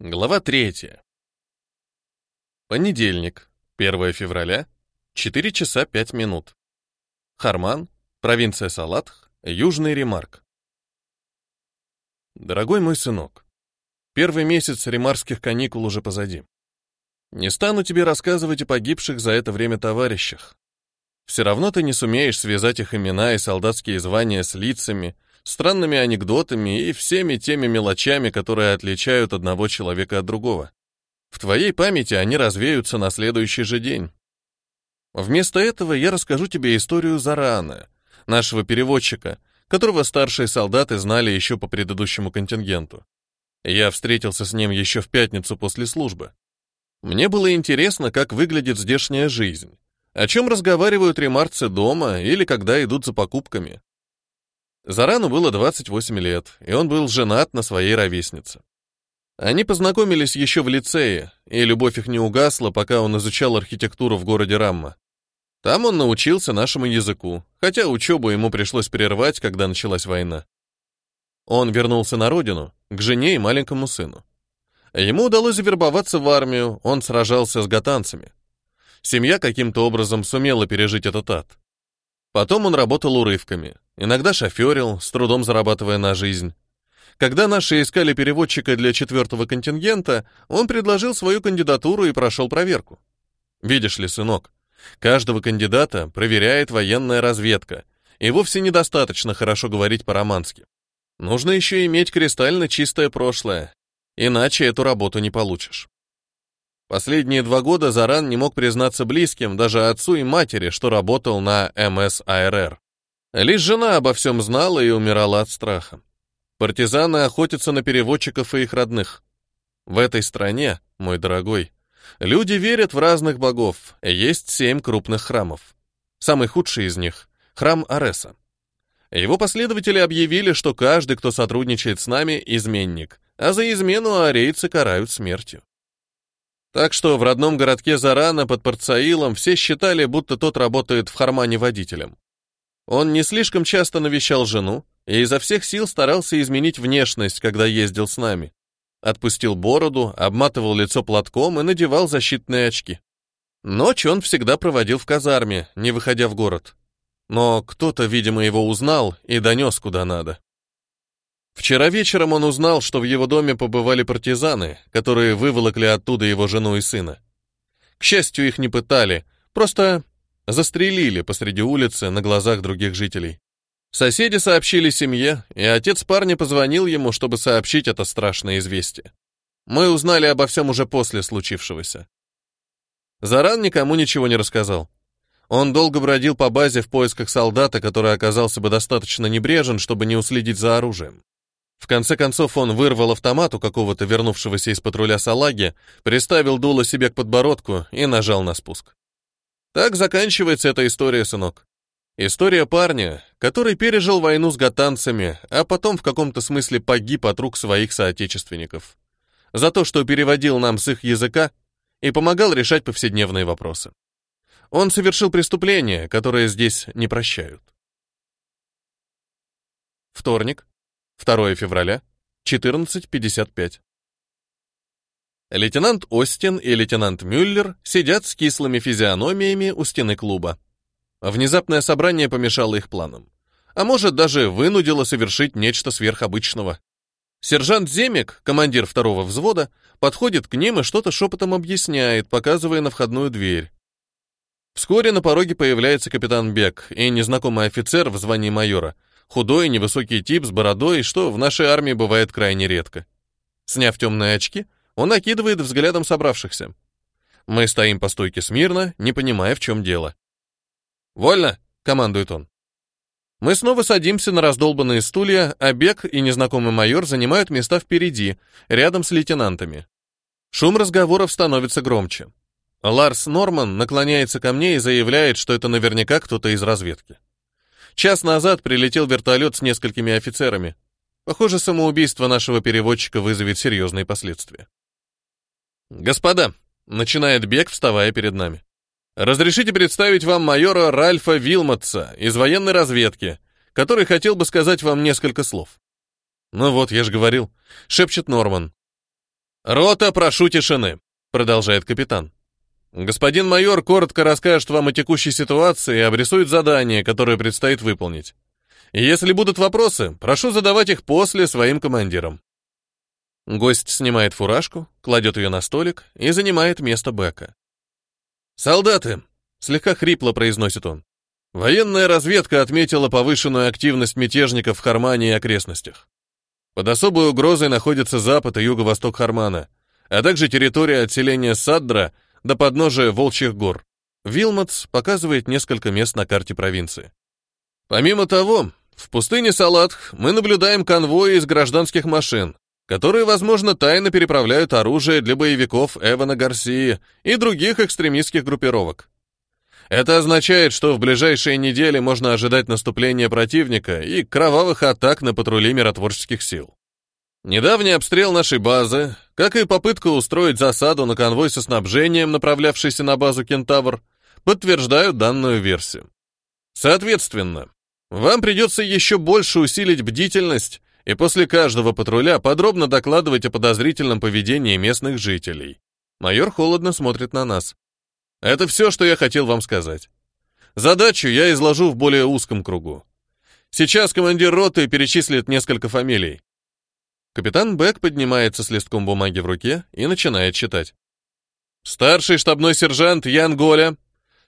Глава 3. Понедельник, 1 февраля, 4 часа 5 минут. Харман, провинция Салатх, Южный Ремарк. Дорогой мой сынок, первый месяц ремарских каникул уже позади. Не стану тебе рассказывать о погибших за это время товарищах. Все равно ты не сумеешь связать их имена и солдатские звания с лицами, странными анекдотами и всеми теми мелочами, которые отличают одного человека от другого. В твоей памяти они развеются на следующий же день. Вместо этого я расскажу тебе историю Зарана, нашего переводчика, которого старшие солдаты знали еще по предыдущему контингенту. Я встретился с ним еще в пятницу после службы. Мне было интересно, как выглядит здешняя жизнь, о чем разговаривают ремарцы дома или когда идут за покупками. Зарану было 28 лет, и он был женат на своей ровеснице. Они познакомились еще в лицее, и любовь их не угасла, пока он изучал архитектуру в городе Рамма. Там он научился нашему языку, хотя учебу ему пришлось прервать, когда началась война. Он вернулся на родину, к жене и маленькому сыну. Ему удалось завербоваться в армию, он сражался с гатанцами. Семья каким-то образом сумела пережить этот ад. Потом он работал урывками, иногда шоферил, с трудом зарабатывая на жизнь. Когда наши искали переводчика для четвертого контингента, он предложил свою кандидатуру и прошел проверку. Видишь ли, сынок, каждого кандидата проверяет военная разведка, и вовсе недостаточно хорошо говорить по-романски. Нужно еще иметь кристально чистое прошлое, иначе эту работу не получишь. Последние два года Заран не мог признаться близким, даже отцу и матери, что работал на МСАРР. Лишь жена обо всем знала и умирала от страха. Партизаны охотятся на переводчиков и их родных. В этой стране, мой дорогой, люди верят в разных богов, есть семь крупных храмов. Самый худший из них — храм Ареса. Его последователи объявили, что каждый, кто сотрудничает с нами, изменник, а за измену арейцы карают смертью. Так что в родном городке Зарана под Порцаилом все считали, будто тот работает в Хармане водителем. Он не слишком часто навещал жену и изо всех сил старался изменить внешность, когда ездил с нами. Отпустил бороду, обматывал лицо платком и надевал защитные очки. Ночь он всегда проводил в казарме, не выходя в город. Но кто-то, видимо, его узнал и донес куда надо. Вчера вечером он узнал, что в его доме побывали партизаны, которые выволокли оттуда его жену и сына. К счастью, их не пытали, просто застрелили посреди улицы на глазах других жителей. Соседи сообщили семье, и отец парня позвонил ему, чтобы сообщить это страшное известие. Мы узнали обо всем уже после случившегося. Заран никому ничего не рассказал. Он долго бродил по базе в поисках солдата, который оказался бы достаточно небрежен, чтобы не уследить за оружием. В конце концов он вырвал автомат у какого-то вернувшегося из патруля салаги, приставил дуло себе к подбородку и нажал на спуск. Так заканчивается эта история, сынок. История парня, который пережил войну с гатанцами, а потом в каком-то смысле погиб от рук своих соотечественников. За то, что переводил нам с их языка и помогал решать повседневные вопросы. Он совершил преступление, которое здесь не прощают. Вторник, 2 февраля, 14.55. Лейтенант Остин и лейтенант Мюллер сидят с кислыми физиономиями у стены клуба. Внезапное собрание помешало их планам. А может, даже вынудило совершить нечто сверхобычного. Сержант Земик, командир второго взвода, подходит к ним и что-то шепотом объясняет, показывая на входную дверь. Вскоре на пороге появляется капитан Бек и незнакомый офицер в звании майора — Худой невысокий тип с бородой, что в нашей армии бывает крайне редко. Сняв темные очки, он окидывает взглядом собравшихся. Мы стоим по стойке смирно, не понимая, в чем дело. «Вольно!» — командует он. Мы снова садимся на раздолбанные стулья, а Бек и незнакомый майор занимают места впереди, рядом с лейтенантами. Шум разговоров становится громче. Ларс Норман наклоняется ко мне и заявляет, что это наверняка кто-то из разведки. Час назад прилетел вертолет с несколькими офицерами. Похоже, самоубийство нашего переводчика вызовет серьезные последствия. «Господа», — начинает Бек, вставая перед нами, «разрешите представить вам майора Ральфа Вилмотса из военной разведки, который хотел бы сказать вам несколько слов». «Ну вот, я же говорил», — шепчет Норман. «Рота, прошу тишины», — продолжает капитан. Господин майор коротко расскажет вам о текущей ситуации и обрисует задание, которое предстоит выполнить. Если будут вопросы, прошу задавать их после своим командирам. Гость снимает фуражку, кладет ее на столик и занимает место Бека. «Солдаты!» — слегка хрипло произносит он. Военная разведка отметила повышенную активность мятежников в Хармане и окрестностях. Под особой угрозой находятся запад и юго-восток Хармана, а также территория отселения Саддра — до подножия Волчьих гор. Вилмотс показывает несколько мест на карте провинции. Помимо того, в пустыне Салатх мы наблюдаем конвои из гражданских машин, которые, возможно, тайно переправляют оружие для боевиков Эвана Гарсии и других экстремистских группировок. Это означает, что в ближайшие недели можно ожидать наступления противника и кровавых атак на патрули миротворческих сил. Недавний обстрел нашей базы, как и попытка устроить засаду на конвой со снабжением, направлявшийся на базу «Кентавр», подтверждают данную версию. Соответственно, вам придется еще больше усилить бдительность и после каждого патруля подробно докладывать о подозрительном поведении местных жителей. Майор холодно смотрит на нас. Это все, что я хотел вам сказать. Задачу я изложу в более узком кругу. Сейчас командир роты перечислит несколько фамилий. Капитан Бэк поднимается с листком бумаги в руке и начинает читать: «Старший штабной сержант Ян Голя,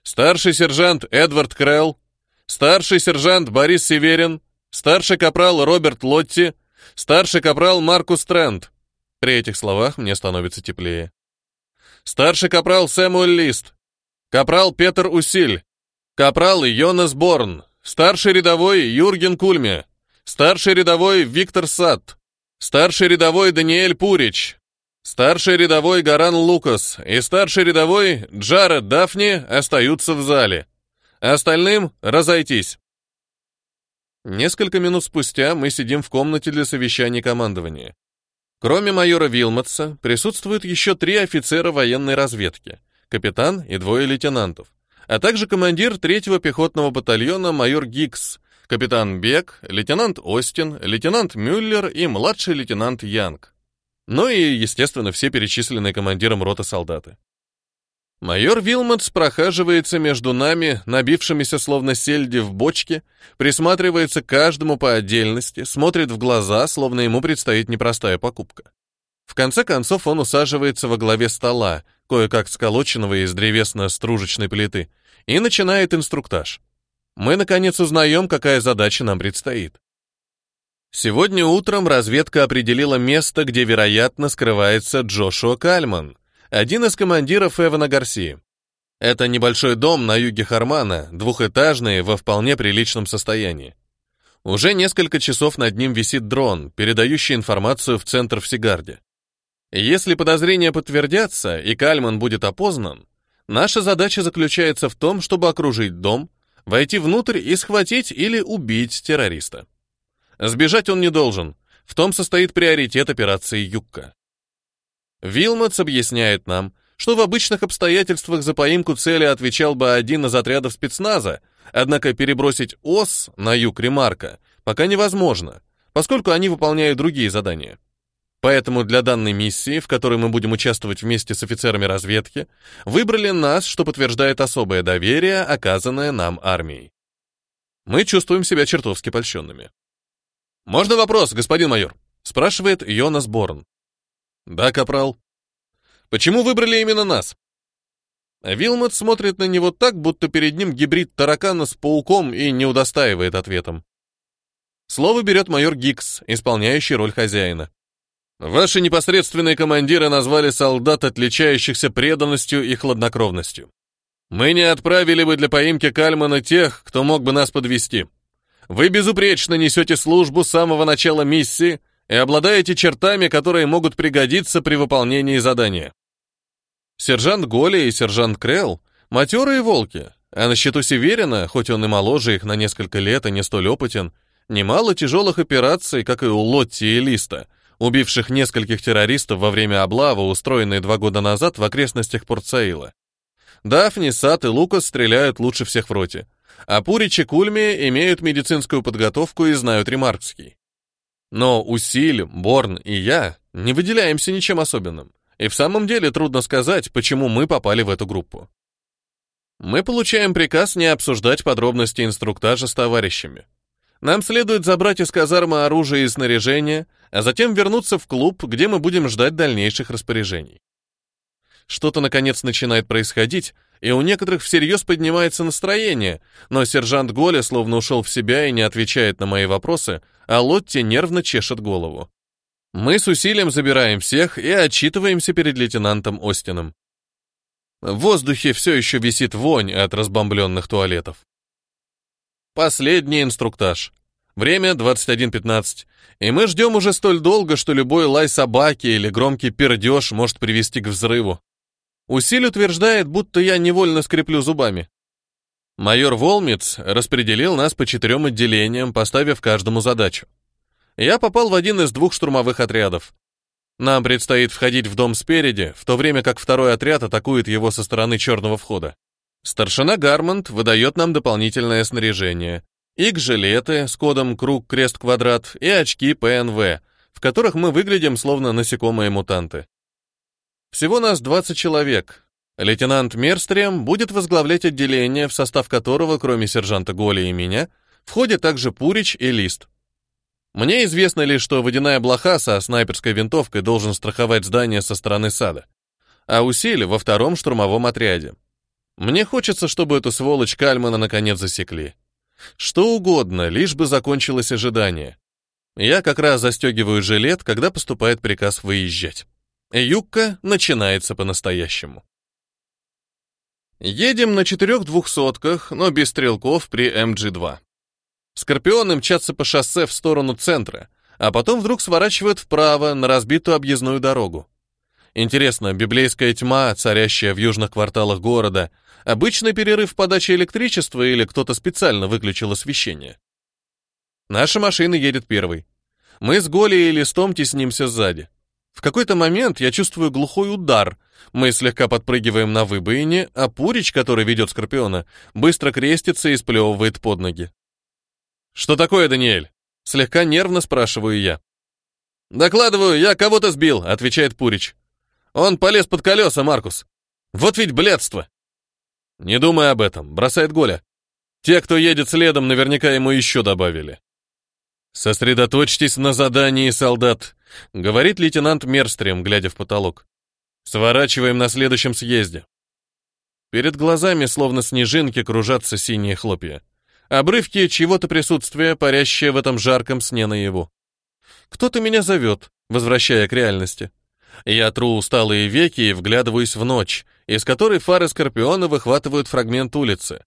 старший сержант Эдвард Крелл, старший сержант Борис Северин, старший капрал Роберт Лотти, старший капрал Маркус Трент». При этих словах мне становится теплее. «Старший капрал Сэмуэль Лист, капрал Петр Усиль, капрал Йонас Борн, старший рядовой Юрген Кульме, старший рядовой Виктор Сатт, старший рядовой Даниэль Пурич, старший рядовой Гаран Лукас и старший рядовой Джаред Дафни остаются в зале. Остальным разойтись. Несколько минут спустя мы сидим в комнате для совещаний командования. Кроме майора Вилмотса, присутствуют еще три офицера военной разведки, капитан и двое лейтенантов, а также командир третьего пехотного батальона майор Гикс – капитан Бек, лейтенант Остин, лейтенант Мюллер и младший лейтенант Янг. Ну и, естественно, все перечисленные командиром рота солдаты. Майор Вилмотс прохаживается между нами, набившимися словно сельди в бочке, присматривается каждому по отдельности, смотрит в глаза, словно ему предстоит непростая покупка. В конце концов он усаживается во главе стола, кое-как сколоченного из древесно-стружечной плиты, и начинает инструктаж мы наконец узнаем, какая задача нам предстоит. Сегодня утром разведка определила место, где, вероятно, скрывается Джошуа Кальман, один из командиров Эвана Гарси. Это небольшой дом на юге Хармана, двухэтажный, во вполне приличном состоянии. Уже несколько часов над ним висит дрон, передающий информацию в центр в Сигарде. Если подозрения подтвердятся и Кальман будет опознан, наша задача заключается в том, чтобы окружить дом – войти внутрь и схватить или убить террориста. Сбежать он не должен, в том состоит приоритет операции «Юкка». Вилматс объясняет нам, что в обычных обстоятельствах за поимку цели отвечал бы один из отрядов спецназа, однако перебросить ОС на юг Ремарка пока невозможно, поскольку они выполняют другие задания. Поэтому для данной миссии, в которой мы будем участвовать вместе с офицерами разведки, выбрали нас, что подтверждает особое доверие, оказанное нам армией. Мы чувствуем себя чертовски польщенными. «Можно вопрос, господин майор?» — спрашивает Йонас Борн. «Да, капрал». «Почему выбрали именно нас?» Вилмот смотрит на него так, будто перед ним гибрид таракана с пауком и не удостаивает ответом. Слово берет майор Гикс, исполняющий роль хозяина. Ваши непосредственные командиры назвали солдат, отличающихся преданностью и хладнокровностью. Мы не отправили бы для поимки Кальмана тех, кто мог бы нас подвести. Вы безупречно несете службу с самого начала миссии и обладаете чертами, которые могут пригодиться при выполнении задания. Сержант Голи и сержант Крелл — матерые волки, а на счету Северина, хоть он и моложе их на несколько лет и не столь опытен, немало тяжелых операций, как и у Лотти и Листа, убивших нескольких террористов во время облавы, устроенной два года назад в окрестностях Порт-Саила. Дафни, Сат и Лукас стреляют лучше всех в роте, а Пурич и Кульми имеют медицинскую подготовку и знают ремаркский. Но Усиль, Борн и я не выделяемся ничем особенным, и в самом деле трудно сказать, почему мы попали в эту группу. Мы получаем приказ не обсуждать подробности инструктажа с товарищами, нам следует забрать из казармы оружие и снаряжение, а затем вернуться в клуб, где мы будем ждать дальнейших распоряжений. Что-то, наконец, начинает происходить, и у некоторых всерьез поднимается настроение, но сержант Голя словно ушел в себя и не отвечает на мои вопросы, а Лотти нервно чешет голову. Мы с усилием забираем всех и отчитываемся перед лейтенантом Остином. В воздухе все еще висит вонь от разбомбленных туалетов. Последний инструктаж. Время 21.15. И мы ждем уже столь долго, что любой лай собаки или громкий пердеж может привести к взрыву. Усиль утверждает, будто я невольно скреплю зубами. Майор Волмиц распределил нас по четырем отделениям, поставив каждому задачу. Я попал в один из двух штурмовых отрядов. Нам предстоит входить в дом спереди, в то время как второй отряд атакует его со стороны черного входа. Старшина Гармонт выдает нам дополнительное снаряжение. их жилеты с кодом круг-крест-квадрат и очки ПНВ, в которых мы выглядим словно насекомые-мутанты. Всего нас 20 человек. Лейтенант Мерстрем будет возглавлять отделение, в состав которого, кроме сержанта Голи и меня, входят также Пурич и Лист. Мне известно лишь, что водяная блоха со снайперской винтовкой должен страховать здание со стороны сада, а усилие во втором штурмовом отряде. Мне хочется, чтобы эту сволочь Кальмана наконец засекли. Что угодно, лишь бы закончилось ожидание. Я как раз застегиваю жилет, когда поступает приказ выезжать. Юкка начинается по-настоящему. Едем на четырех двухсотках, но без стрелков при эм МГ-2. Скорпионы мчатся по шоссе в сторону центра, а потом вдруг сворачивают вправо на разбитую объездную дорогу. Интересно, библейская тьма, царящая в южных кварталах города, Обычный перерыв в подаче электричества или кто-то специально выключил освещение. Наша машина едет первой. Мы с Голей и Листом теснимся сзади. В какой-то момент я чувствую глухой удар. Мы слегка подпрыгиваем на выбоине, а Пурич, который ведет Скорпиона, быстро крестится и сплевывает под ноги. «Что такое, Даниэль?» Слегка нервно спрашиваю я. «Докладываю, я кого-то сбил», — отвечает Пурич. «Он полез под колеса, Маркус. Вот ведь блядство!» Не думай об этом, бросает Голя. Те, кто едет следом, наверняка ему еще добавили. Сосредоточьтесь на задании, солдат, говорит лейтенант Мерстрем, глядя в потолок. Сворачиваем на следующем съезде. Перед глазами, словно снежинки, кружатся синие хлопья. Обрывки чего-то присутствия, парящие в этом жарком сне наяву. Кто-то меня зовет, возвращая к реальности. Я тру усталые веки и вглядываюсь в ночь, из которой фары Скорпиона выхватывают фрагмент улицы.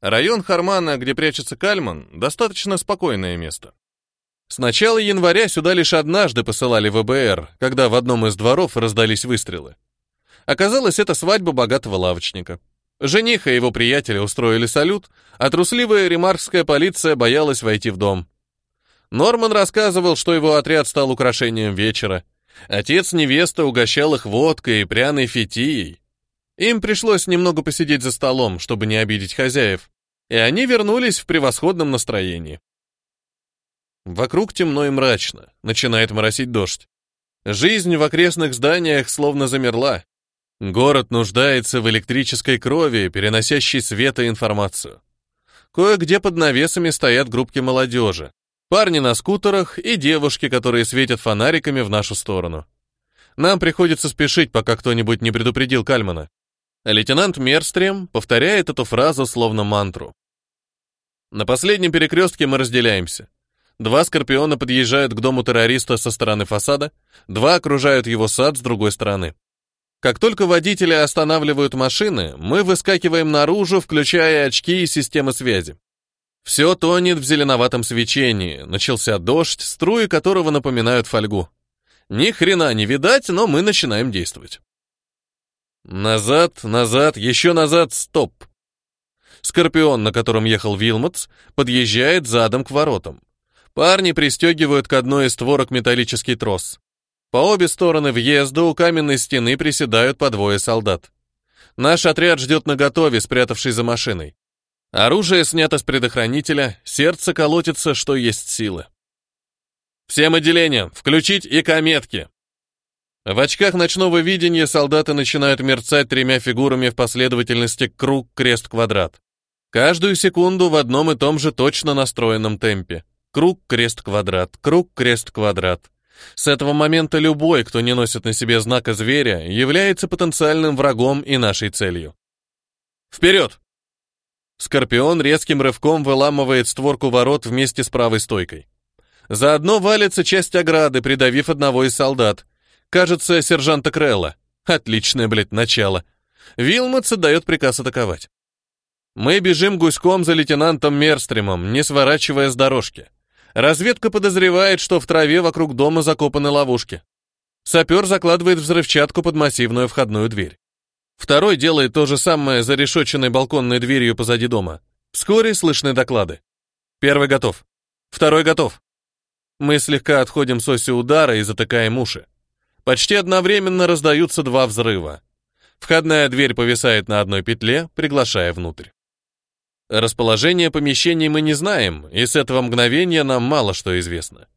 Район Хармана, где прячется Кальман, достаточно спокойное место. С начала января сюда лишь однажды посылали ВБР, когда в одном из дворов раздались выстрелы. Оказалось, это свадьба богатого лавочника. Жениха и его приятеля устроили салют, а трусливая ремаркская полиция боялась войти в дом. Норман рассказывал, что его отряд стал украшением вечера — Отец невеста угощал их водкой и пряной фитией. Им пришлось немного посидеть за столом, чтобы не обидеть хозяев, и они вернулись в превосходном настроении. Вокруг темно и мрачно, начинает моросить дождь. Жизнь в окрестных зданиях словно замерла. Город нуждается в электрической крови, переносящей свет и информацию. Кое-где под навесами стоят группки молодежи, Парни на скутерах и девушки, которые светят фонариками в нашу сторону. Нам приходится спешить, пока кто-нибудь не предупредил Кальмана. Лейтенант Мерстрем повторяет эту фразу словно мантру. На последнем перекрестке мы разделяемся. Два скорпиона подъезжают к дому террориста со стороны фасада, два окружают его сад с другой стороны. Как только водители останавливают машины, мы выскакиваем наружу, включая очки и системы связи. Все тонет в зеленоватом свечении, начался дождь, струи которого напоминают фольгу. Ни хрена не видать, но мы начинаем действовать. Назад, назад, еще назад, стоп. Скорпион, на котором ехал Вилмотс, подъезжает задом к воротам. Парни пристегивают к одной из створок металлический трос. По обе стороны въезда у каменной стены приседают по двое солдат. Наш отряд ждет наготове, спрятавшись за машиной. Оружие снято с предохранителя, сердце колотится, что есть силы. Всем отделениям включить и кометки. В очках ночного видения солдаты начинают мерцать тремя фигурами в последовательности круг, крест, квадрат. Каждую секунду в одном и том же точно настроенном темпе. Круг, крест, квадрат, круг, крест, квадрат. С этого момента любой, кто не носит на себе знака зверя, является потенциальным врагом и нашей целью. Вперед! Скорпион резким рывком выламывает створку ворот вместе с правой стойкой. Заодно валится часть ограды, придавив одного из солдат. Кажется, сержанта Крелла. Отличное, блядь, начало. Вилмот дает приказ атаковать. Мы бежим гуськом за лейтенантом Мерстримом, не сворачивая с дорожки. Разведка подозревает, что в траве вокруг дома закопаны ловушки. Сапер закладывает взрывчатку под массивную входную дверь. Второй делает то же самое за решетченной балконной дверью позади дома. Вскоре слышны доклады. Первый готов. Второй готов. Мы слегка отходим с оси удара и затыкаем уши. Почти одновременно раздаются два взрыва. Входная дверь повисает на одной петле, приглашая внутрь. Расположение помещений мы не знаем, и с этого мгновения нам мало что известно.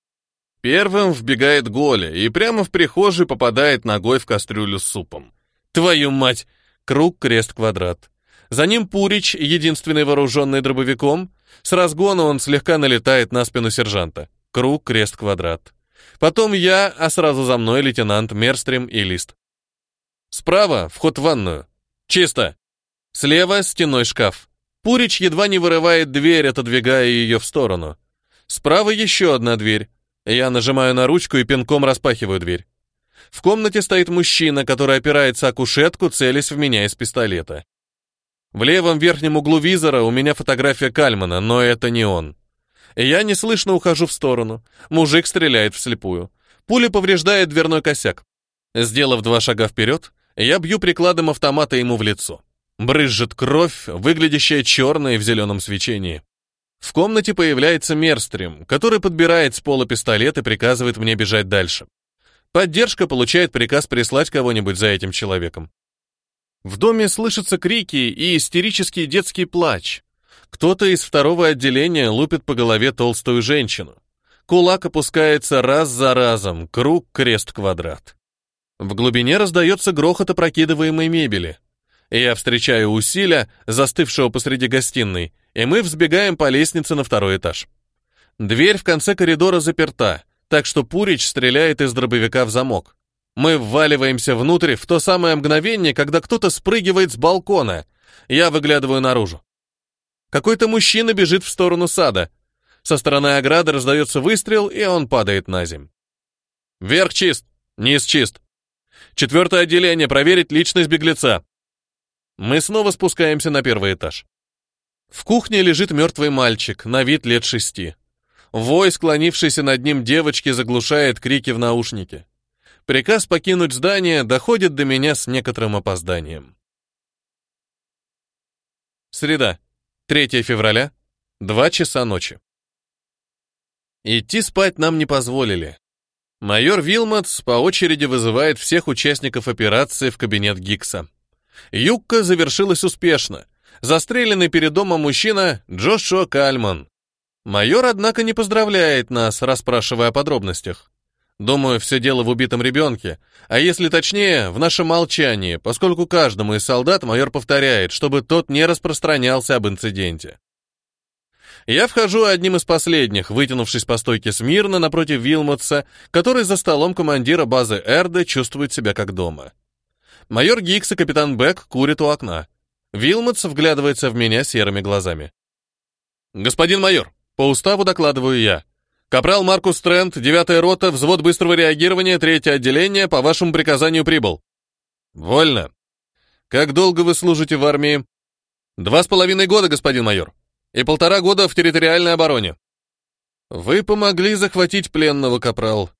Первым вбегает Голя и прямо в прихожей попадает ногой в кастрюлю с супом. Твою мать! Круг, крест, квадрат. За ним Пурич, единственный вооруженный дробовиком. С разгона он слегка налетает на спину сержанта. Круг, крест, квадрат. Потом я, а сразу за мной лейтенант Мерстрим и Лист. Справа — вход в ванную. Чисто. Слева — стеной шкаф. Пурич едва не вырывает дверь, отодвигая ее в сторону. Справа еще одна дверь. Я нажимаю на ручку и пинком распахиваю дверь. В комнате стоит мужчина, который опирается о кушетку, целясь в меня из пистолета. В левом верхнем углу визора у меня фотография Кальмана, но это не он. Я неслышно ухожу в сторону. Мужик стреляет вслепую. Пуля повреждает дверной косяк. Сделав два шага вперед, я бью прикладом автомата ему в лицо. Брызжет кровь, выглядящая черной в зеленом свечении. В комнате появляется Мерстрим, который подбирает с пола пистолет и приказывает мне бежать дальше. Поддержка получает приказ прислать кого-нибудь за этим человеком. В доме слышатся крики и истерический детский плач. Кто-то из второго отделения лупит по голове толстую женщину. Кулак опускается раз за разом, круг, крест, квадрат. В глубине раздается грохот опрокидываемой мебели. Я встречаю усилия застывшего посреди гостиной, и мы взбегаем по лестнице на второй этаж. Дверь в конце коридора заперта так что Пурич стреляет из дробовика в замок. Мы вваливаемся внутрь в то самое мгновение, когда кто-то спрыгивает с балкона. Я выглядываю наружу. Какой-то мужчина бежит в сторону сада. Со стороны ограды раздается выстрел, и он падает на земь. Верх чист, низ чист. Четвертое отделение, проверить личность беглеца. Мы снова спускаемся на первый этаж. В кухне лежит мертвый мальчик, на вид лет шести. Вой склонившийся над ним девочки заглушает крики в наушнике. Приказ покинуть здание доходит до меня с некоторым опозданием. Среда, 3 февраля, 2 часа ночи. Идти спать нам не позволили. Майор Вилмотс по очереди вызывает всех участников операции в кабинет Гикса. Юбка завершилась успешно. Застреленный перед домом мужчина Джошуа Кальман, Майор, однако, не поздравляет нас, расспрашивая о подробностях. Думаю, все дело в убитом ребенке, а если точнее, в нашем молчании, поскольку каждому из солдат майор повторяет, чтобы тот не распространялся об инциденте. Я вхожу одним из последних, вытянувшись по стойке смирно напротив Вилмотса, который за столом командира базы Эрда чувствует себя как дома. Майор Гикс и капитан Бек курят у окна. Вилмотс вглядывается в меня серыми глазами. «Господин майор, по уставу докладываю я. Капрал Маркус Трент, 9 рота, взвод быстрого реагирования, третье отделение, по вашему приказанию прибыл. Вольно. Как долго вы служите в армии? Два с половиной года, господин майор. И полтора года в территориальной обороне. Вы помогли захватить пленного, капрал.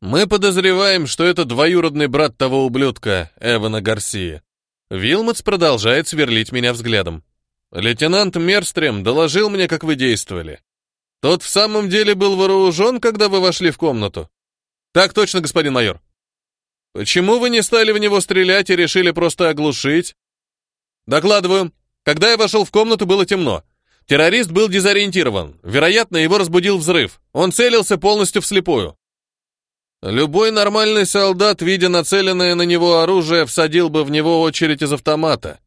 Мы подозреваем, что это двоюродный брат того ублюдка, Эвана Гарсии. Вилмотс продолжает сверлить меня взглядом. Лейтенант Мерстрем доложил мне, как вы действовали. Тот в самом деле был вооружен, когда вы вошли в комнату. Так точно, господин майор. Почему вы не стали в него стрелять и решили просто оглушить? Докладываю. Когда я вошел в комнату, было темно. Террорист был дезориентирован. Вероятно, его разбудил взрыв. Он целился полностью вслепую. Любой нормальный солдат, видя нацеленное на него оружие, всадил бы в него очередь из автомата.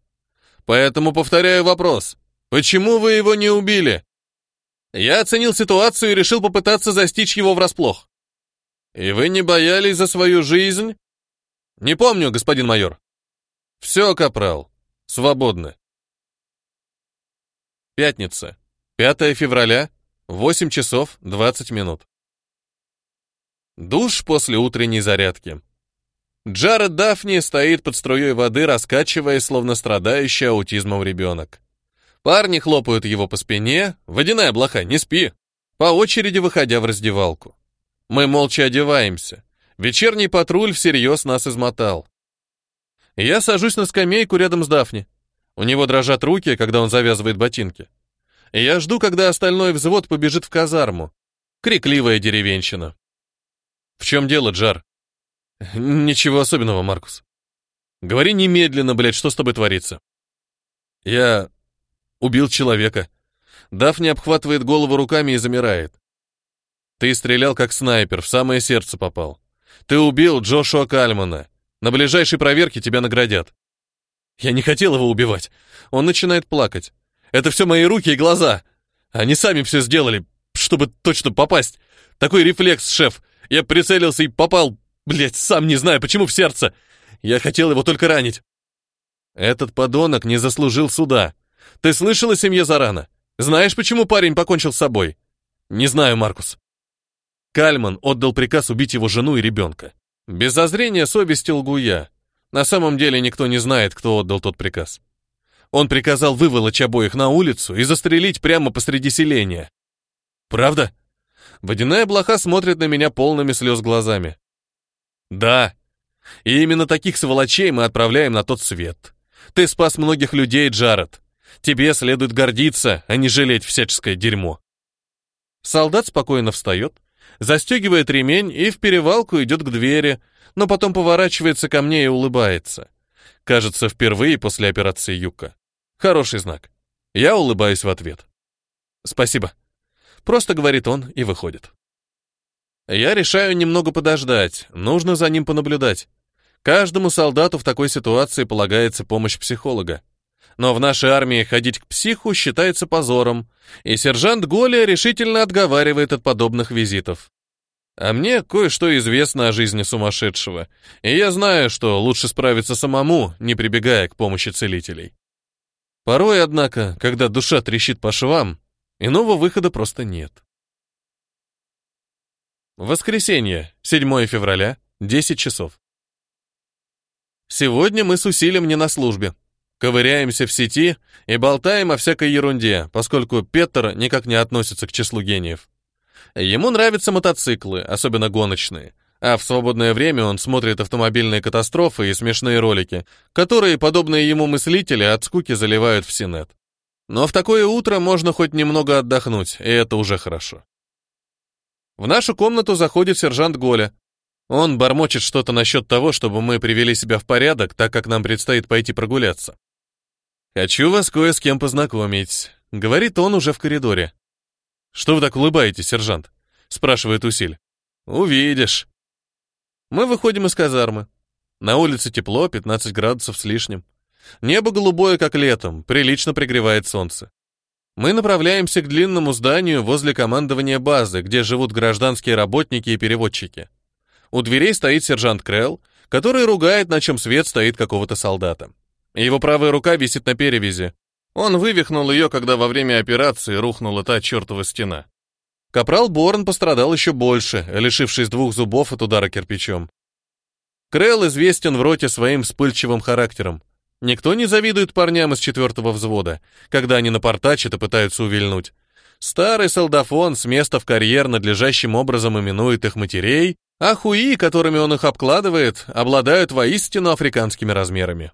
Поэтому повторяю вопрос. Почему вы его не убили? Я оценил ситуацию и решил попытаться застичь его врасплох. И вы не боялись за свою жизнь? Не помню, господин майор. Все, капрал. Свободны. Пятница. 5 февраля. 8 часов 20 минут. Душ после утренней зарядки. Джаред Дафни стоит под струей воды, раскачиваясь, словно страдающий аутизмом ребенок. Парни хлопают его по спине. «Водяная блоха, не спи!» По очереди выходя в раздевалку. Мы молча одеваемся. Вечерний патруль всерьез нас измотал. Я сажусь на скамейку рядом с Дафни. У него дрожат руки, когда он завязывает ботинки. Я жду, когда остальной взвод побежит в казарму. Крикливая деревенщина. В чем дело, Джар? Ничего особенного, Маркус. Говори немедленно, блядь, что с тобой творится. Я Убил человека. Дафни обхватывает голову руками и замирает. Ты стрелял как снайпер, в самое сердце попал. Ты убил Джошуа Кальмана. На ближайшей проверке тебя наградят. Я не хотел его убивать. Он начинает плакать. Это все мои руки и глаза. Они сами все сделали, чтобы точно попасть. Такой рефлекс, шеф. Я прицелился и попал, блядь, сам не знаю, почему в сердце. Я хотел его только ранить. Этот подонок не заслужил суда. Ты слышал о семье Зарана? Знаешь, почему парень покончил с собой? Не знаю, Маркус. Кальман отдал приказ убить его жену и ребенка. Без зазрения совести лгу я. На самом деле никто не знает, кто отдал тот приказ. Он приказал выволочь обоих на улицу и застрелить прямо посреди селения. Правда? Водяная блоха смотрит на меня полными слез глазами. Да. И именно таких сволочей мы отправляем на тот свет. Ты спас многих людей, Джаред. Тебе следует гордиться, а не жалеть всяческое дерьмо. Солдат спокойно встает, застегивает ремень и в перевалку идет к двери, но потом поворачивается ко мне и улыбается. Кажется, впервые после операции Юка. Хороший знак. Я улыбаюсь в ответ. «Спасибо». Просто говорит он и выходит. Я решаю немного подождать, нужно за ним понаблюдать. Каждому солдату в такой ситуации полагается помощь психолога но в нашей армии ходить к психу считается позором, и сержант Голия решительно отговаривает от подобных визитов. А мне кое-что известно о жизни сумасшедшего, и я знаю, что лучше справиться самому, не прибегая к помощи целителей. Порой, однако, когда душа трещит по швам, иного выхода просто нет. Воскресенье, 7 февраля, 10 часов. Сегодня мы с усилием не на службе, Ковыряемся в сети и болтаем о всякой ерунде, поскольку Петр никак не относится к числу гениев. Ему нравятся мотоциклы, особенно гоночные, а в свободное время он смотрит автомобильные катастрофы и смешные ролики, которые подобные ему мыслители от скуки заливают в Синет. Но в такое утро можно хоть немного отдохнуть, и это уже хорошо. В нашу комнату заходит сержант Голя. Он бормочет что-то насчет того, чтобы мы привели себя в порядок, так как нам предстоит пойти прогуляться. «Хочу вас кое с кем познакомить», — говорит он уже в коридоре. «Что вы так улыбаетесь, сержант?» — спрашивает Усиль. «Увидишь». Мы выходим из казармы. На улице тепло, 15 градусов с лишним. Небо голубое, как летом, прилично пригревает солнце. Мы направляемся к длинному зданию возле командования базы, где живут гражданские работники и переводчики. У дверей стоит сержант Крелл, который ругает, на чем свет стоит какого-то солдата. Его правая рука висит на перевязи. Он вывихнул ее, когда во время операции рухнула та чертова стена. Капрал Борн пострадал еще больше, лишившись двух зубов от удара кирпичом. Крелл известен в роте своим вспыльчивым характером. Никто не завидует парням из четвертого взвода, когда они напортачат и пытаются увильнуть. Старый солдафон с места в карьер надлежащим образом именует их матерей, а хуи, которыми он их обкладывает, обладают воистину африканскими размерами.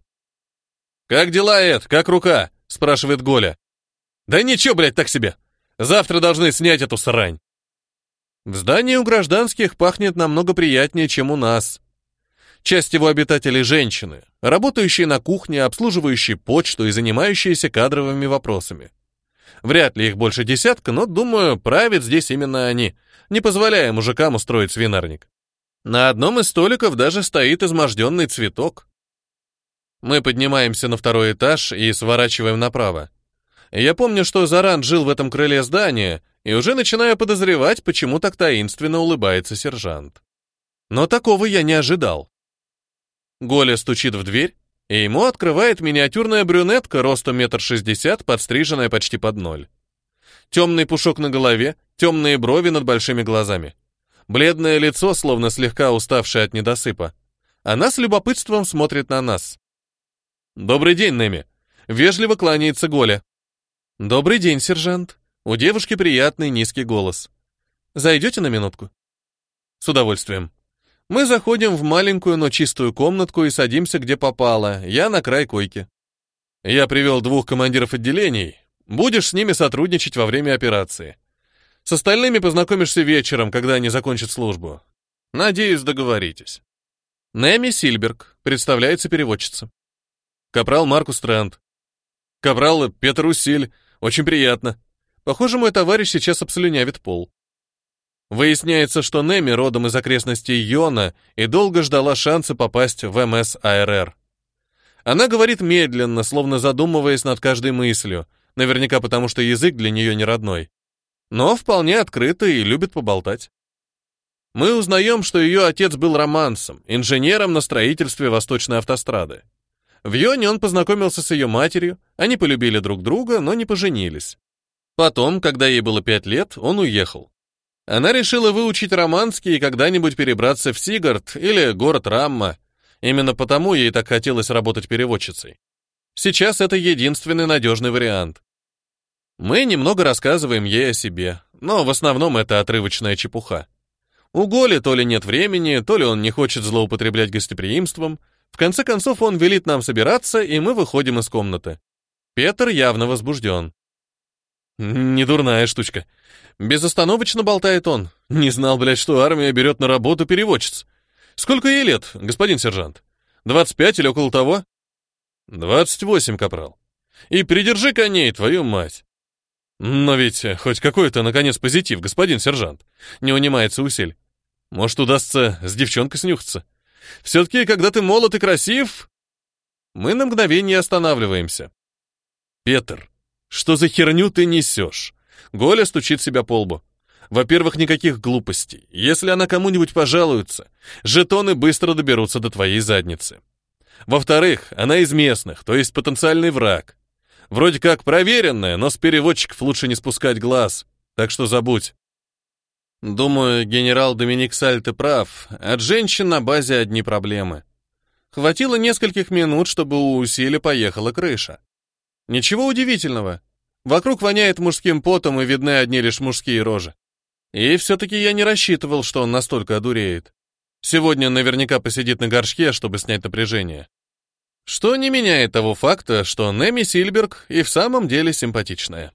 «Как дела, Эд? Как рука?» — спрашивает Голя. «Да ничего, блядь, так себе. Завтра должны снять эту срань». В здании у гражданских пахнет намного приятнее, чем у нас. Часть его обитателей – женщины, работающие на кухне, обслуживающие почту и занимающиеся кадровыми вопросами. Вряд ли их больше десятка, но, думаю, правят здесь именно они, не позволяя мужикам устроить свинарник. На одном из столиков даже стоит изможденный цветок. Мы поднимаемся на второй этаж и сворачиваем направо. Я помню, что Заран жил в этом крыле здания, и уже начинаю подозревать, почему так таинственно улыбается сержант. Но такого я не ожидал. Голя стучит в дверь, и ему открывает миниатюрная брюнетка ростом метр шестьдесят, подстриженная почти под ноль. Темный пушок на голове, темные брови над большими глазами. Бледное лицо, словно слегка уставшее от недосыпа. Она с любопытством смотрит на нас. «Добрый день, Неми!» — вежливо кланяется Голя. «Добрый день, сержант!» У девушки приятный низкий голос. «Зайдете на минутку?» «С удовольствием». Мы заходим в маленькую, но чистую комнатку и садимся, где попало. Я на край койки. Я привел двух командиров отделений. Будешь с ними сотрудничать во время операции. С остальными познакомишься вечером, когда они закончат службу. Надеюсь, договоритесь. Неми Сильберг, представляется переводчица. Капрал Маркус Трент. Капрал Петр Усиль. Очень приятно. Похоже, мой товарищ сейчас обслюнявит пол. Выясняется, что Неми родом из окрестностей Йона и долго ждала шанса попасть в МС АРР. Она говорит медленно, словно задумываясь над каждой мыслью, наверняка потому, что язык для нее не родной. Но вполне открыто и любит поболтать. Мы узнаем, что ее отец был романсом, инженером на строительстве Восточной автострады. В Йоне он познакомился с ее матерью, они полюбили друг друга, но не поженились. Потом, когда ей было пять лет, он уехал. Она решила выучить романский и когда-нибудь перебраться в Сигард или город Рамма. Именно потому ей так хотелось работать переводчицей. Сейчас это единственный надежный вариант. Мы немного рассказываем ей о себе, но в основном это отрывочная чепуха. У Голи то ли нет времени, то ли он не хочет злоупотреблять гостеприимством, в конце концов он велит нам собираться, и мы выходим из комнаты. Петр явно возбужден. Недурная штучка. Безостановочно болтает он. Не знал, блядь, что армия берет на работу переводчиц. Сколько ей лет, господин сержант? 25 или около того?» «28, капрал. И придержи коней, твою мать!» «Но ведь хоть какой-то, наконец, позитив, господин сержант!» Не унимается Усель. «Может, удастся с девчонкой снюхаться?» Все-таки, когда ты молод и красив...» Мы на мгновение останавливаемся. «Петр, что за херню ты несешь?» Голя стучит себя по лбу. «Во-первых, никаких глупостей. Если она кому-нибудь пожалуется, жетоны быстро доберутся до твоей задницы. Во-вторых, она из местных, то есть потенциальный враг. Вроде как проверенная, но с переводчиков лучше не спускать глаз, так что забудь. Думаю, генерал Доминик Сальты прав. От женщин на базе одни проблемы. Хватило нескольких минут, чтобы у Усили поехала крыша. Ничего удивительного. Вокруг воняет мужским потом и видны одни лишь мужские рожи. И все-таки я не рассчитывал, что он настолько одуреет. Сегодня наверняка посидит на горшке, чтобы снять напряжение. Что не меняет того факта, что Неми Сильберг и в самом деле симпатичная.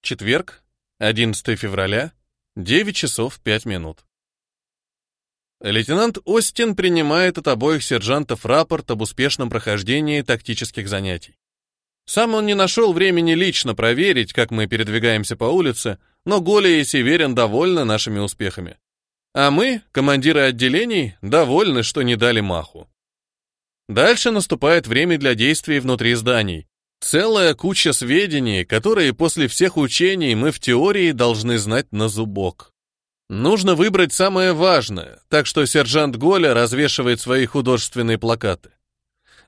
Четверг, 11 февраля, 9 часов 5 минут. Лейтенант Остин принимает от обоих сержантов рапорт об успешном прохождении тактических занятий. Сам он не нашел времени лично проверить, как мы передвигаемся по улице, но Голя и Северин довольны нашими успехами. А мы, командиры отделений, довольны, что не дали маху. Дальше наступает время для действий внутри зданий. Целая куча сведений, которые после всех учений мы в теории должны знать на зубок. Нужно выбрать самое важное, так что сержант Голя развешивает свои художественные плакаты.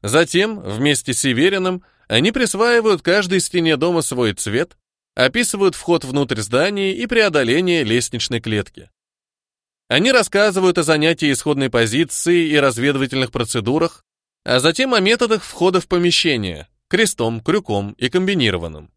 Затем, вместе с Севериным, они присваивают каждой стене дома свой цвет, описывают вход внутрь здания и преодоление лестничной клетки. Они рассказывают о занятии исходной позиции и разведывательных процедурах, а затем о методах входа в помещение, крестом, крюком и комбинированным.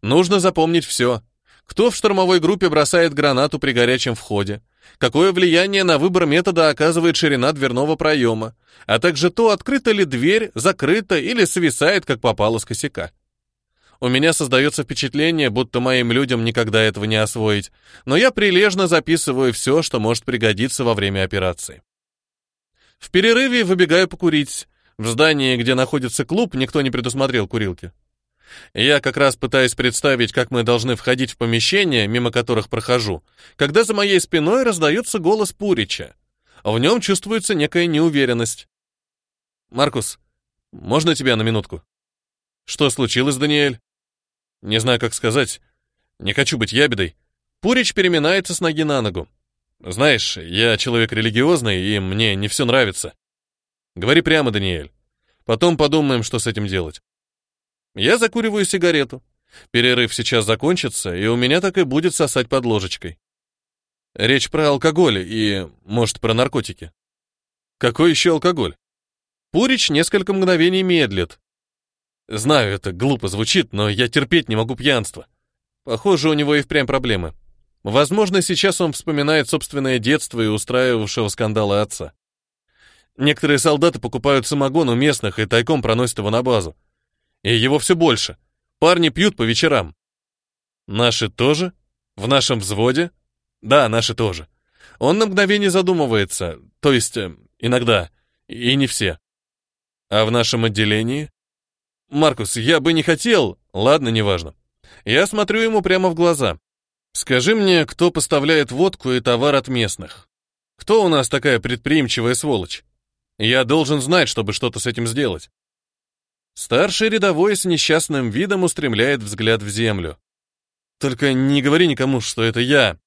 Нужно запомнить все. Кто в штурмовой группе бросает гранату при горячем входе, какое влияние на выбор метода оказывает ширина дверного проема, а также то, открыта ли дверь, закрыта или свисает, как попало с косяка. У меня создается впечатление, будто моим людям никогда этого не освоить, но я прилежно записываю все, что может пригодиться во время операции. В перерыве выбегаю покурить, в здании, где находится клуб, никто не предусмотрел курилки. Я как раз пытаюсь представить, как мы должны входить в помещения, мимо которых прохожу, когда за моей спиной раздается голос Пурича. В нем чувствуется некая неуверенность. «Маркус, можно тебя на минутку?» «Что случилось, Даниэль?» «Не знаю, как сказать. Не хочу быть ябедой». Пурич переминается с ноги на ногу. «Знаешь, я человек религиозный, и мне не все нравится. Говори прямо, Даниэль. Потом подумаем, что с этим делать. Я закуриваю сигарету. Перерыв сейчас закончится, и у меня так и будет сосать под ложечкой. Речь про алкоголь и, может, про наркотики. Какой еще алкоголь? Пурич несколько мгновений медлит. Знаю, это глупо звучит, но я терпеть не могу пьянство. Похоже, у него и впрямь проблемы. Возможно, сейчас он вспоминает собственное детство и устраивавшего скандала отца. Некоторые солдаты покупают самогон у местных и тайком проносят его на базу. И его все больше. Парни пьют по вечерам. Наши тоже? В нашем взводе? Да, наши тоже. Он на мгновение задумывается, то есть э, иногда, и не все. А в нашем отделении? Маркус, я бы не хотел. Ладно, неважно. Я смотрю ему прямо в глаза. Скажи мне, кто поставляет водку и товар от местных? Кто у нас такая предприимчивая сволочь? Я должен знать, чтобы что-то с этим сделать. Старший рядовой с несчастным видом устремляет взгляд в землю. Только не говори никому, что это я.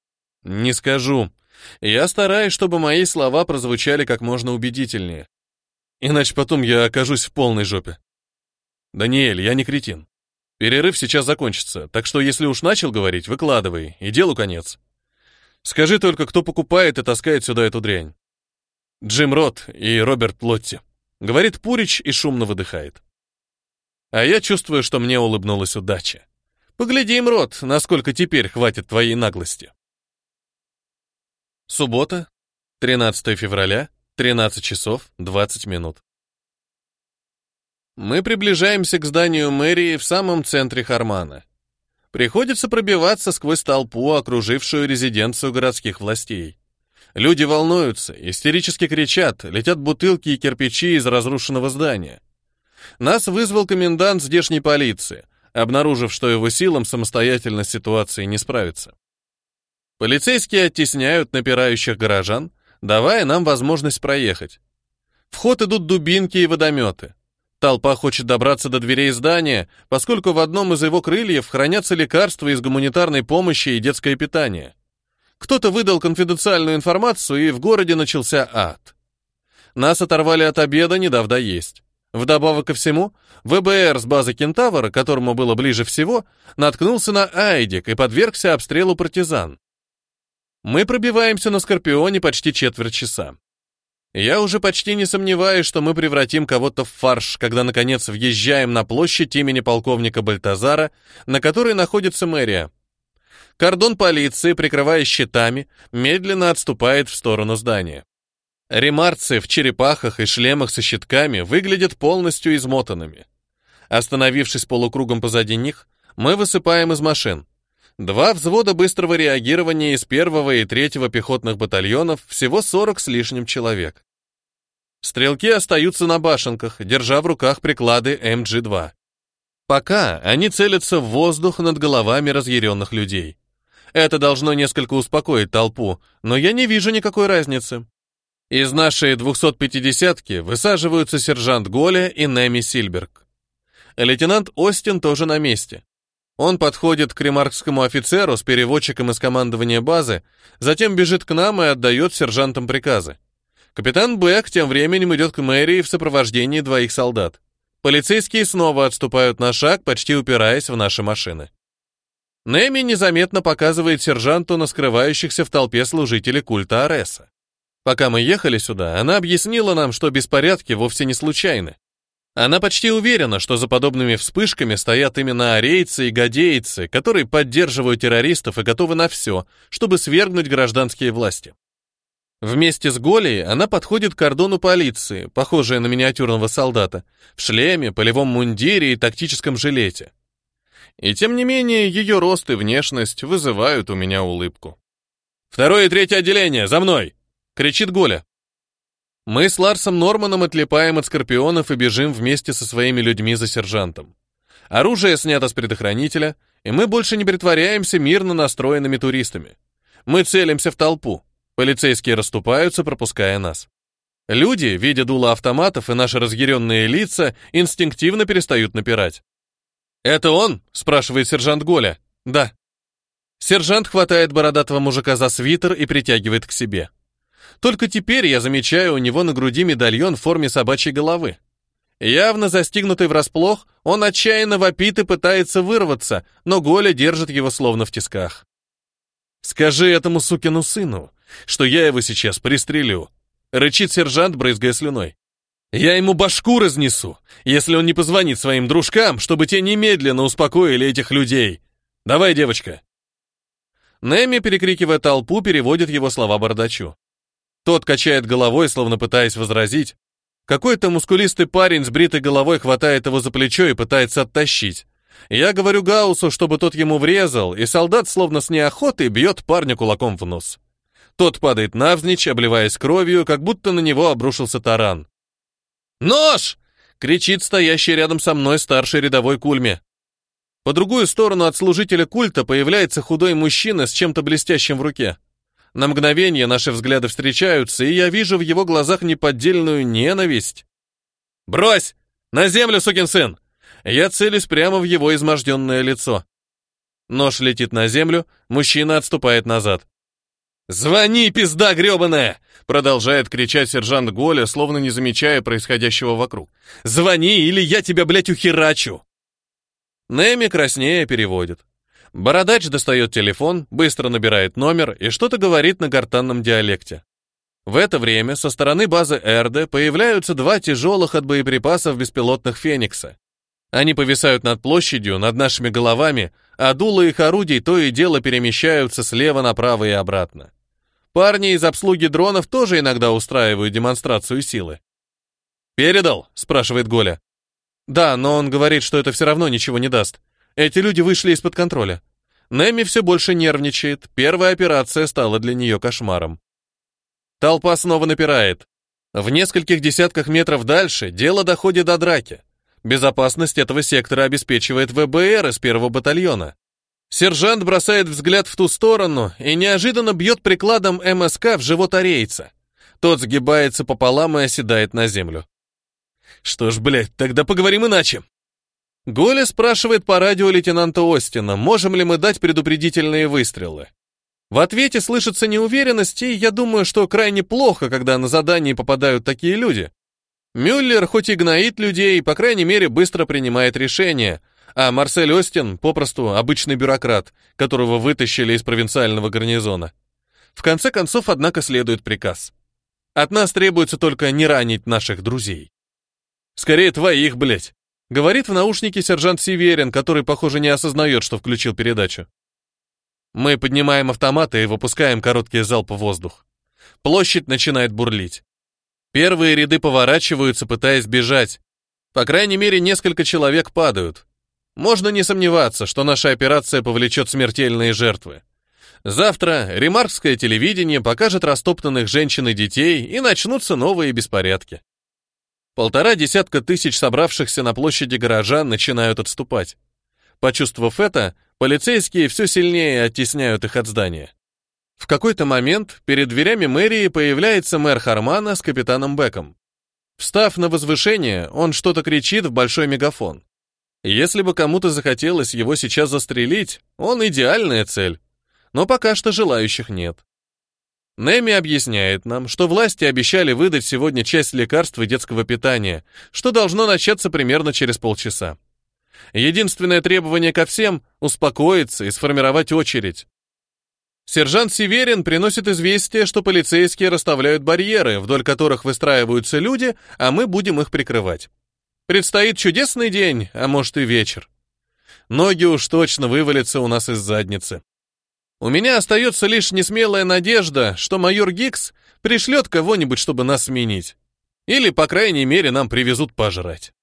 Не скажу. Я стараюсь, чтобы мои слова прозвучали как можно убедительнее. Иначе потом я окажусь в полной жопе. Даниэль, я не кретин. Перерыв сейчас закончится, так что если уж начал говорить, выкладывай, и делу конец. Скажи только, кто покупает и таскает сюда эту дрянь. Джим Рот и Роберт Лотти. Говорит Пурич и шумно выдыхает. А я чувствую, что мне улыбнулась удача. Поглядим, Рот, насколько теперь хватит твоей наглости. Суббота, 13 февраля, 13 часов 20 минут. Мы приближаемся к зданию мэрии в самом центре Хармана. Приходится пробиваться сквозь толпу, окружившую резиденцию городских властей. Люди волнуются, истерически кричат, летят бутылки и кирпичи из разрушенного здания. Нас вызвал комендант здешней полиции, обнаружив, что его силам самостоятельно с ситуацией не справиться. Полицейские оттесняют напирающих горожан, давая нам возможность проехать. В ход идут дубинки и водометы. Толпа хочет добраться до дверей здания, поскольку в одном из его крыльев хранятся лекарства из гуманитарной помощи и детское питание. Кто-то выдал конфиденциальную информацию, и в городе начался ад. Нас оторвали от обеда, не дав доесть. Вдобавок ко всему, ВБР с базы Кентавра, которому было ближе всего, наткнулся на Айдик и подвергся обстрелу партизан. Мы пробиваемся на Скорпионе почти четверть часа. Я уже почти не сомневаюсь, что мы превратим кого-то в фарш, когда, наконец, въезжаем на площадь имени полковника Бальтазара, на которой находится мэрия. Кордон полиции, прикрываясь щитами, медленно отступает в сторону здания. Ремарцы в черепахах и шлемах со щитками выглядят полностью измотанными. Остановившись полукругом позади них, мы высыпаем из машин. Два взвода быстрого реагирования из первого и третьего пехотных батальонов, всего 40 с лишним человек. Стрелки остаются на башенках, держа в руках приклады эм МГ-2. Пока они целятся в воздух над головами разъяренных людей. Это должно несколько успокоить толпу, но я не вижу никакой разницы. Из нашей 250-ки высаживаются сержант Голя и Неми Сильберг. Лейтенант Остин тоже на месте. Он подходит к ремаркскому офицеру с переводчиком из командования базы, затем бежит к нам и отдает сержантам приказы. Капитан Бэк тем временем идет к мэрии в сопровождении двоих солдат. Полицейские снова отступают на шаг, почти упираясь в наши машины. Неми незаметно показывает сержанту на скрывающихся в толпе служителей культа Ареса. Пока мы ехали сюда, она объяснила нам, что беспорядки вовсе не случайны. Она почти уверена, что за подобными вспышками стоят именно арейцы и гадейцы, которые поддерживают террористов и готовы на все, чтобы свергнуть гражданские власти. Вместе с Голией она подходит к кордону полиции, похожая на миниатюрного солдата, в шлеме, полевом мундире и тактическом жилете. И тем не менее, ее рост и внешность вызывают у меня улыбку. «Второе и третье отделение, за мной!» — кричит Голя. Мы с Ларсом Норманом отлипаем от скорпионов и бежим вместе со своими людьми за сержантом. Оружие снято с предохранителя, и мы больше не притворяемся мирно настроенными туристами. Мы целимся в толпу. Полицейские расступаются, пропуская нас. Люди, видя дуло автоматов и наши разъяренные лица, инстинктивно перестают напирать. «Это он?» — спрашивает сержант Голя. «Да». Сержант хватает бородатого мужика за свитер и притягивает к себе. Только теперь я замечаю у него на груди медальон в форме собачьей головы. Явно застигнутый врасплох, он отчаянно вопит и пытается вырваться, но Голя держит его словно в тисках. «Скажи этому сукину сыну, что я его сейчас пристрелю», — рычит сержант, брызгая слюной. Я ему башку разнесу, если он не позвонит своим дружкам, чтобы те немедленно успокоили этих людей. Давай, девочка. Неми, перекрикивая толпу, переводит его слова бардачу. Тот качает головой, словно пытаясь возразить. Какой-то мускулистый парень с бритой головой хватает его за плечо и пытается оттащить. Я говорю Гаусу, чтобы тот ему врезал, и солдат словно с неохотой бьет парня кулаком в нос. Тот падает навзничь, обливаясь кровью, как будто на него обрушился таран. «Нож!» — кричит стоящий рядом со мной старший рядовой Кульме. По другую сторону от служителя культа появляется худой мужчина с чем-то блестящим в руке. На мгновение наши взгляды встречаются, и я вижу в его глазах неподдельную ненависть. «Брось! На землю, сукин сын!» Я целюсь прямо в его изможденное лицо. Нож летит на землю, мужчина отступает назад. «Звони, пизда грёбаная, — продолжает кричать сержант Голя, словно не замечая происходящего вокруг. «Звони, или я тебя, блядь, ухерачу!» Неми краснее переводит. Бородач достает телефон, быстро набирает номер и что-то говорит на гортанном диалекте. В это время со стороны базы Эрде появляются два тяжелых от боеприпасов беспилотных «Феникса». Они повисают над площадью, над нашими головами, а дула их орудий то и дело перемещаются слева направо и обратно. Парни из обслуги дронов тоже иногда устраивают демонстрацию силы. «Передал?» — спрашивает Голя. «Да, но он говорит, что это все равно ничего не даст. Эти люди вышли из-под контроля. Неми все больше нервничает, первая операция стала для нее кошмаром. Толпа снова напирает. В нескольких десятках метров дальше дело доходит до драки. Безопасность этого сектора обеспечивает ВБР из первого батальона. Сержант бросает взгляд в ту сторону и неожиданно бьет прикладом МСК в живот арейца. Тот сгибается пополам и оседает на землю. Что ж, блядь, тогда поговорим иначе. Голя спрашивает по радио лейтенанта Остина, можем ли мы дать предупредительные выстрелы. В ответе слышится неуверенность, и я думаю, что крайне плохо, когда на задание попадают такие люди. Мюллер хоть и гноит людей, по крайней мере, быстро принимает решение — а Марсель Остин попросту обычный бюрократ, которого вытащили из провинциального гарнизона. В конце концов, однако, следует приказ. От нас требуется только не ранить наших друзей. Скорее твоих, блять! Говорит в наушнике сержант Северин, который, похоже, не осознает, что включил передачу. Мы поднимаем автоматы и выпускаем короткие залпы в воздух. Площадь начинает бурлить. Первые ряды поворачиваются, пытаясь бежать. По крайней мере, несколько человек падают. Можно не сомневаться, что наша операция повлечет смертельные жертвы. Завтра ремаркское телевидение покажет растоптанных женщин и детей, и начнутся новые беспорядки. Полтора десятка тысяч собравшихся на площади горожан начинают отступать. Почувствовав это, полицейские все сильнее оттесняют их от здания. В какой-то момент перед дверями мэрии появляется мэр Хармана с капитаном Беком. Встав на возвышение, он что-то кричит в большой мегафон. Если бы кому-то захотелось его сейчас застрелить, он идеальная цель. Но пока что желающих нет. Неми объясняет нам, что власти обещали выдать сегодня часть лекарств и детского питания, что должно начаться примерно через полчаса. Единственное требование ко всем — успокоиться и сформировать очередь. Сержант Северин приносит известие, что полицейские расставляют барьеры, вдоль которых выстраиваются люди, а мы будем их прикрывать. Предстоит чудесный день, а может и вечер. Ноги уж точно вывалятся у нас из задницы. У меня остается лишь несмелая надежда, что майор Гикс пришлет кого-нибудь, чтобы нас сменить. Или, по крайней мере, нам привезут пожрать.